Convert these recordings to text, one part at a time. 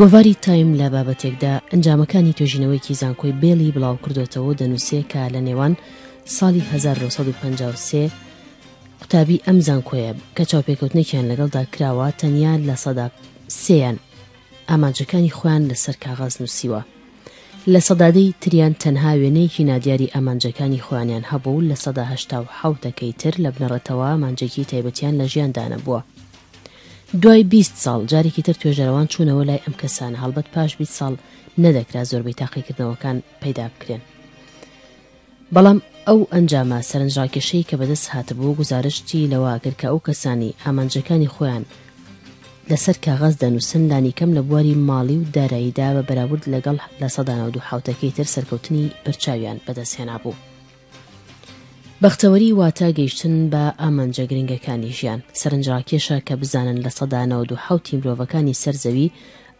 گۆڤاری تایم لە بابەتێکدا ئەنجامەکانی توێژینەوەیەکی زانکۆی بێلی بڵاوکردۆتەوە و دەنووسێ کە لە نێوان ساڵی 1953 قوتابی ئەم زانکۆیە کە چاوپێکەوتنێکیان لەگەڵدا کراوە تەنیا لە سەدا سێیان ئامانجەکانی خۆیان لەسەر کاغاز نووسیوە لە سەدادەی تریان تەنها وێنەیەکی نادیاری ئامانجەکانی خۆیانیان هەبوو لە سەدا هەشتا و حوتەکەی تر لە بنەڕەتەوە ئامانجێکی تایبەتیان لە ژیاندانە بووە دوای بیست ساڵ جارێکی تر توێژەرەوان چوونەوە لای ئەم کەسانە، هەڵبەت پاش بیست ساڵ نەدەکرا زۆربەی تاقیکردنەوەکان پەیدا بکرێن. بەڵام ئەو ئەنجامە سەرنجڕاکێشەی کە بەدەست هاتبوو گوزارشتی لەوە کرد کە ئەو کەسانەی ئامانجەکانی خۆیان لەسەر کاغەز دەنووسن لانیکەم لە بواری ماڵی و داراییدا بە بەراورد لەگەڵ لە سەدا نەوەد و حەوتەکەی تر سەرکەوتنی بەرچاویان بەدەستهێنابوو. بەختەوەری واتە گەیشتن بە ئامانجە گرنگەکانی ژیان. سەرنجڕاکێشە کە بزانن لە سەدا نەوەد و حەوتی مرۆڤەکانی سەر زەوی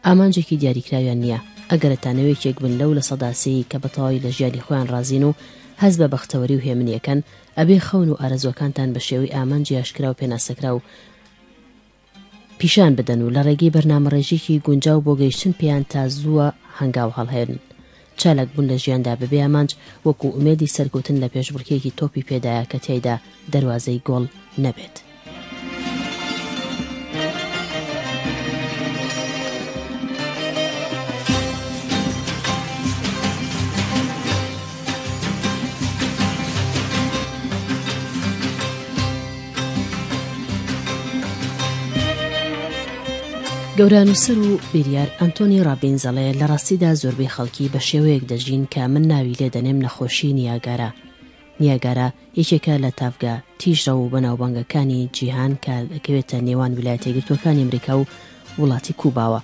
ئامانجێکی دیاریکراویان نییە، ئەگەرە تانە یەکێک بن لەو لە سەدا سێی کە بە تەواوی لە ژیانی خۆیان ڕازین و هەست بە بەختەوەری و هێمنی ئەکەن، ئەبێ خەون و ئارەزووەکانتان بە شێوەی ئامانجی ئاشکرا و پێناسەکراو پیشان بدەن و لە ڕێگەی بەرنامەڕێژیەکی گونجاو بۆ گەیشتن پێیان تا زووە هەنگاو هەڵهێنن چالاک بوون لە ژیاندا بەبێ ئامانج وەکو ئومێدی سەرکەوتن لە پێشبڕکێکی تۆپی پێدایە کە تیایدا دەروازەی گۆڵ نەبێت. گەورەنووسەر و بیریار ئەنتۆنی ڕابینز دەڵێ لە ڕاستیدا زۆربەی خەڵکی بە شێوەیەک دەژین کە من ناوی لێ دەنێم نەخۆشی نیاگارە نیاگارە یەکێکە لە تافگە تیژرە و بەناوبانگەکانی جیهان کە دەکەوێتە نێوان ویلایەتە گرتوەکانی ئەمریکا و وڵاتی کوباوە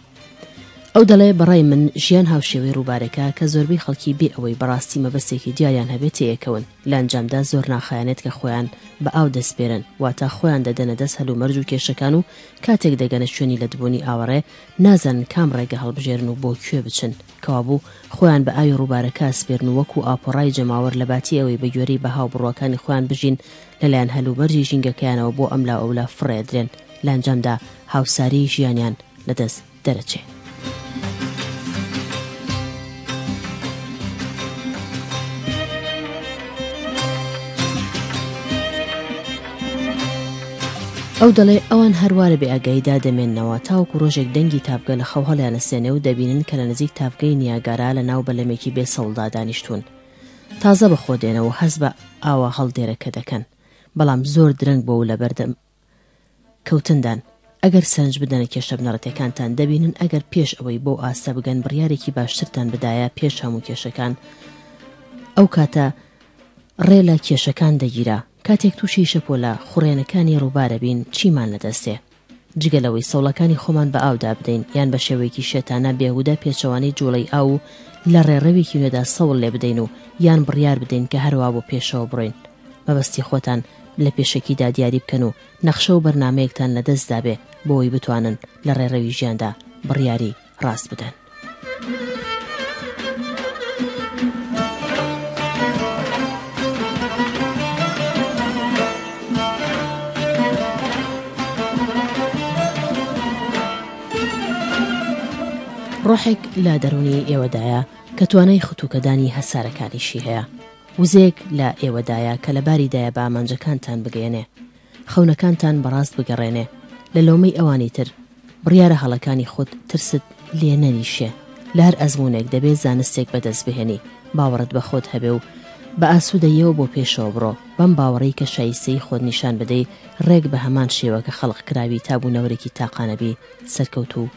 ئەو دەڵێ، بەڕای من ژیان هاوشێوەی ڕووبارێکە کە زۆربەی خەڵکی بێ ئەوەی بەڕاستی مەبەستێکی دیاریان هەبێ تێیەکەون، لە ئەنجامدا زۆر ناخایەنێت کە خۆیان بە ئاو دەسپێرن، واتە خۆیان دەدەنە دەست هەلومەرج و کێشەکان و کاتێک دەگەنە شوێنی لەتبوونی ئاوەڕێ نازانن کام ڕێگە هەڵبژێرن و بۆ کوێ بچن، کەوابوو خۆیان بە ئاوی ڕووبارەکە ئەسپێرن و وەکوو ئاپۆڕای جەماوەر لەباتی ئەوەی بەگوێرەی بەها و بڕواکانی خۆیان بژین لەلایەن هەلومەرجی ژینگەکەیانەوە بۆ ئەملاوئەولا فڕێ ئەدرێن، لە ئەنجامدا هاوساریی ژیانیان لەدەست دەرەچێ. ئەو دەڵێ ئەوان هەروا لە بێئاگاییدا دەمێننەوە تاوەکو ڕۆژێک دەنگی تاڤگە لە خەو هەڵیانەسێنێ و دەبینن کە لە نزیک تاڤگەی نیاگارا لە ناو بەلەمێکی بێ سەوڵدا دانیشتوون تازە بەخۆدێنەوە هەست بە ئاوە هەڵدێرەکە دەکەن بەڵام زۆر درەنگ بۆ و لەبەردەم کەوتندان، ئەگەر سەرنج بدەنە کێشە بنەڕەتیەکانتان دەبینن ئەگەر پێش ئەوەی بەو ئاستە بگەن بڕیارێکی باشترتان بدایە پێش هەموو کێشەکان ئەو کاتە ڕێ لە کێشەکان دەگیرا کاتێک تووشی شەپۆلە خوڕێنەکانی ڕووبارە بین چیمان لەدەستێ جگە لەوەی سەوڵەکانی خۆمان بە ئاودا بدەین یان بە شێوەیەکی شێتانە بێهودە پێچەوانەی جوڵەی ئاو لە ڕێڕەوێکی نوێدا سەوڵ لێ بدەین و یان بڕیار بدەین کە هەروا بۆ پێشەوە بڕۆین مەبەستی خۆتان لە پێشەکیدا دیاری بکەن و نەخشە و بەرنامەیەکتان لە دەست دابێ بۆوەی بتوانن لە ڕێڕەوی ژیاندا بڕیاری ڕاست بدەن. ڕۆحێک لە دەروونی ئێوەدایە کە توانای ختووکەدانی هەسارەکانیشی هەیە. وزەیەک لە ئێوەدایە کە لەباریدایە بە ئامانجەکانتان بگەیەنێ، خەونەکانتان بەڕاست بگەڕێنێ، لە لۆمەی ئەوانی تر، بڕیارە هەڵەکانی خۆت ترست لێ نەنیشێ، لە هەر ئەزموونێک دەبێ زانستێک بەدەست بهێنی، باوەڕت بە خۆت هەبێ و بە ئاسوودەییەوە بۆ پێشەوە بڕۆ، بەم باوەڕەی کە شایستەیی خۆت نیشان بدەی، ڕێک بە هەمان شێوە کە خەڵق کراوی تا بوونەوەرێکی تاقانە بی، سەرکەوتوو.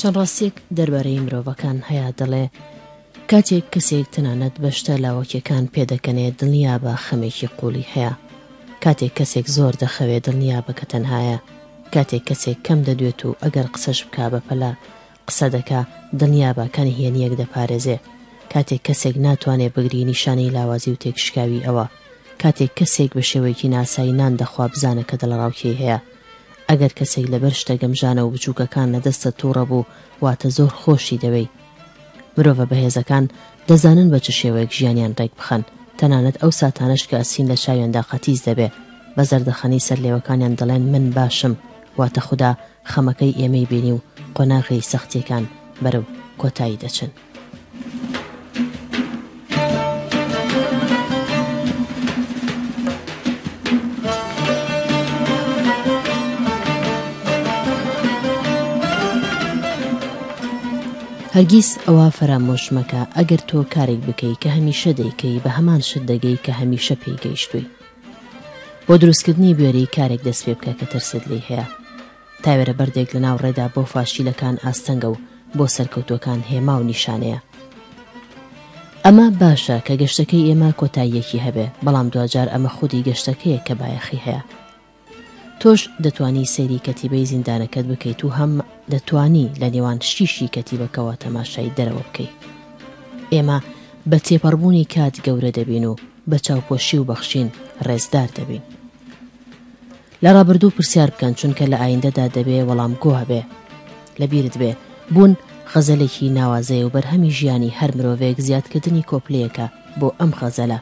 چەند ڕاستیەک دەربارەی مرۆڤەکان هەیە دەڵێ کاتێک کەسێک تەنانەت بەشتە لاوەکیەکان پێدەکەنێ دڵنیا بە خەمێکی قوڵی هەیە کاتێک کەسێک زۆر دەخەوێ دڵنیا بە کە تەنهایە کاتێک کەسێک کەم دەدوێت و ئەگەر قسەش بک بەپەلە قسە دەکا دڵنیابە کە نهێنیەک دەپارێزێ کاتێک کەسێک ناتوانێ بگری نیشانەی لاوازی و تێکشکاوی ئەوە کاتێک کەسێک بە شێوەیەکی ناسایی نان دەخوا بزانە کە دڵەڕاوکێی هەیە ئەگەر کەسێک لەبەر شتە گەمژانە و بچووکەکان لە دەستت تووڕە بوو واتە زۆر خۆشی دەوێی مرۆڤە بەهێزەکان دەزانن بە چ شێوەیەک ژیانیان ڕێک بخەن تەنانەت ئەو ساتانەش کە ئەسین لە چاویاندا قەتیس دەبێ بە زەردەخەنەی سەرلێوەکانیان دەڵێن من باشم واتە خودا خەمەکەی ئێمەی بینی و قۆناغی سەختیەکان بەرەو کۆتایی دەچن. هەرگیز ئەوە فەرامۆش مەکە ئەگەر تۆ کارێک بکەی کە هەمیشە دەیکەی بە هەمان شت دەگەی کە هەمیشە پێی گەیشتووی بۆ دروستکردنی بوێریی کارێک دەست پێ بکە کە ترست لێی هەیە. تاوێرە بەردێک لە ناو ڕێدا بۆ فاشیلەکان ئاستەنگە و بۆ سەرکەوتووەکان هێما و نیشانەیە. ئەمە باشە کە گەشتەکەی ئێمە کۆتاییەکی هەبێ، بەڵام دواجار ئەمە خودی گەشتەکەیە کە بایەخی هەیە. تۆش دەتوانی سەیری کەتیبەی زیندانەکەت بکەیت و هەم دەتوانی لە نێوان شیشی کەتیبەکەوە تەماشای دەرەوە بکەی. ئێمە بە تێپەڕبوونی کات گەورە دەبین و بە چاوپۆشی و بەخشین ڕێزدار دەبین. لە ڕابردوو پرسیار بکەن چونکە لە ئایندەدا دەبێ وەڵام گۆ هەبێ. لە بیرت بێ، بوون غەزەلێکی ناوازەیە و بەرهەمی ژیانی هەر مرۆڤێک زیادکردنی کۆپلەیەکە بۆ ئەم غەزەلە.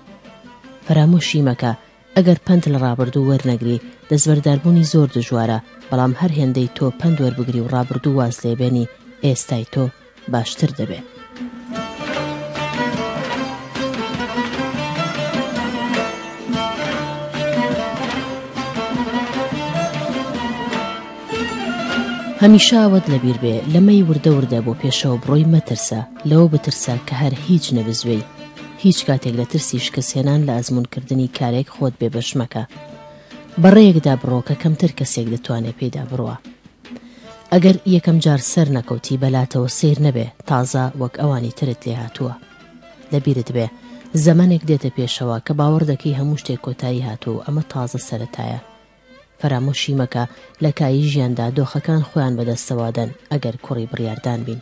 فەرامۆشی مەکە، ئەگەر پەند لە ڕابردوو وەرنەگری، دەستبەرداربوونی زۆر دژوارە، بەڵام هەر هێندەی تۆ پەند وەربگری و ڕابردوو واز لێبێنی، ئێستای تۆ، باشتر دەبێت. هەمیشە ئەوەت لەبیر بێ لەمەی وردە وردە بۆ پێشەوە بڕۆی مەترسە لەوە بترسە کە هەر هیچ نەبزوێی هیچ کاتێک لە ترسی شکەسێنان لە ئەزمونکردنی کارێک خۆت بێ بەش مەکە بەڕێیەکدا بڕۆکە کەمتر کەسێک دەتوانێت پێیدا بڕوە ئەگەر یەکەم جار سەر نەکەوتی بەلاتەوە سەیر نەبێ تازە وەک ئەوانی ترت لێ هاتووە لە بیرت بێ زەمەنێک دێتە پێشەوە کە باوەڕ دەکەی هەموو شتێک کۆتایی هاتووە و ئەمە تازە سەرەتایە فەرامۆشی مەکە لە کایی ژیاندا دۆخەکان خۆیان بەدەستەوە دەن ئەگەر کوڕی بڕیاردان بین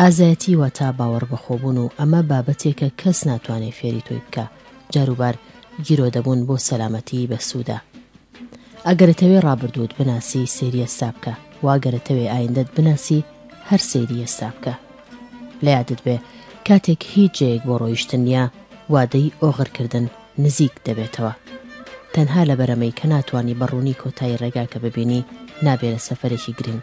ئازایەتی واتا باوەڕ بەخۆبوون و ئەمە بابەتێکە کەس ناتوانێ فێری تۆی بکا، جاروبار گیرۆدەبوون بۆ سەلامەتیی بەسوودە. ئەگەرەتەوێ ڕابردووت بناسی سەیری ئێستا بکە، وەئەگەرەتەوێ ئایندەت بناسی هەر سەیری ئێستا بکە. لە یادت بێ کاتێک هیچ جێیەک بۆ ڕۆیشتن نییە، وادەی ئۆغرکردن نزیک دەبێتەوە. تەنها لەبەرئەمەی کە ناتوانی بە ڕوونی کۆتایی ڕێگاکە ببینی، نابێ لە سەفەرێکی گرنگ،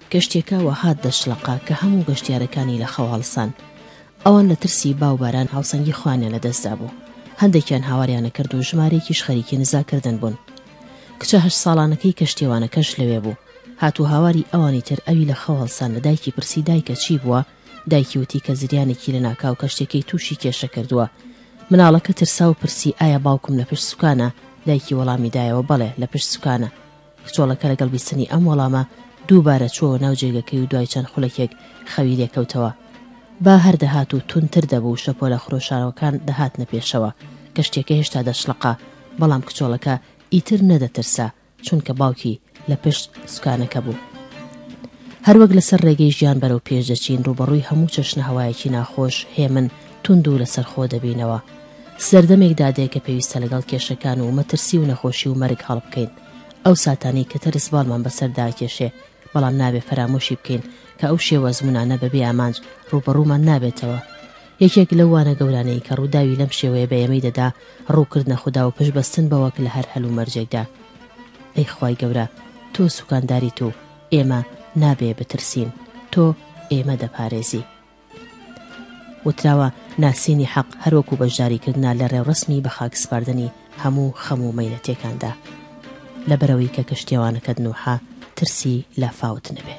گەشتیەکە وە هات دەشڵەقا کە هەموو گەشتیارەکانی لە خەو هەڵسان. ئەوان لە ترسی با و باران هاوسەنگی خۆیانیان لە دەست دابوو. هەندێکیان هاواریان نەکرد و ژمارەیەکیش خەریکی نزا کردن بوون. کچە هەشت ساڵانەکەی کەشتیەوانەکەش لەوێ بوو. هات و هاواری ئەوانی تر ئەوی لە خەو هەڵسان لە دایکی پرسی دایکە چی بووە؟ دایکی وتی کە زریانێکی لە ناکاو کەشتیەکەی تووشی کێشە کردووە. مناڵەکە ترسا و پرسی ئایا باوکم لە پشت سوکانە؟ دایکی وەڵامی دایەوە بەڵێ لە پشت سوکانە. کچۆڵەکە لەگەڵ بیستنی ئەم وەڵامە دووبارە چووەوە ناو جێگەکەی و دوای چەند خولەکێک خەوی لێ کەوتەوە. با هەر دەهات و توندتر دەبوو و شەپۆلە خرۆشاوەکان دەهاتنە پێشەوە. کەشتیەکە هێشتا دەشڵەقا، بەڵام کچۆڵەکە ئیتر نەدەترسا، چونکە باوکی لە پشت سوکانەکە بوو. هەروەک لەسەر ڕێگەی ژیان بەرەو پێش دەچین، ڕووبەڕووی هەموو چەشنە هەوایەکی ناخۆش، هێمن، توند و لەسەرخۆ دەبینەوە. سەردەمێک دادێ کە پێویستە لەگەڵ کێشەکان و مەترسی و نەخۆشی و مەرگ هەڵبکەین ئەو ساتانەی کە ترس باڵمان بەسەردا ئەکێشێ، بەڵام نابێ فەرامۆشی بکەین کە ئەو شێوە ئەزموونانە بەبێ ئامانج ڕووبەڕوومان نابێتەوە. یەکێک لەو وانە گەورانەی کە ڕووداوی لەم شێوەیە بە ئێمەی دەدا ڕووکردنە خودا و پشت بەستن بەوە کە لە هەر هەلومەرجێکدا ئەی خوای گەورە تۆ سوکانداریت و ئێمە نابێ بترسین تۆ ئێمە دەپارێزی. وتراوە ناسینی حەق هەر وەکو بەشداری کردنە لە ڕێوڕەسمی بە خاک سپاردنی هەموو خەم و مەینەتێکاندا لەبەرئەوەی کە کەشتیەوانەکەت نوحە ترسی لە فاوت نەبێ.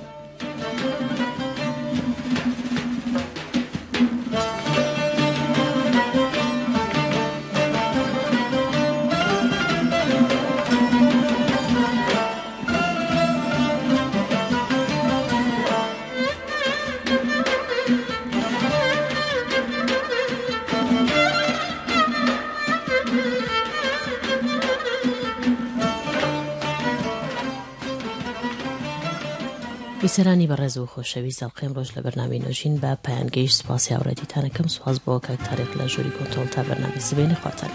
بیسەرانی بەڕێز و خۆشەویست ئەڵقەی ئەمڕۆش لە بەرنامەی نۆژین بە پایان گەیشت سوپاسی هاوڕێ دیتانەکەم سوپاس بۆ کاک تاریق لە ژووری کۆنترۆڵ تا بەرنامەی سبەینێ خواتان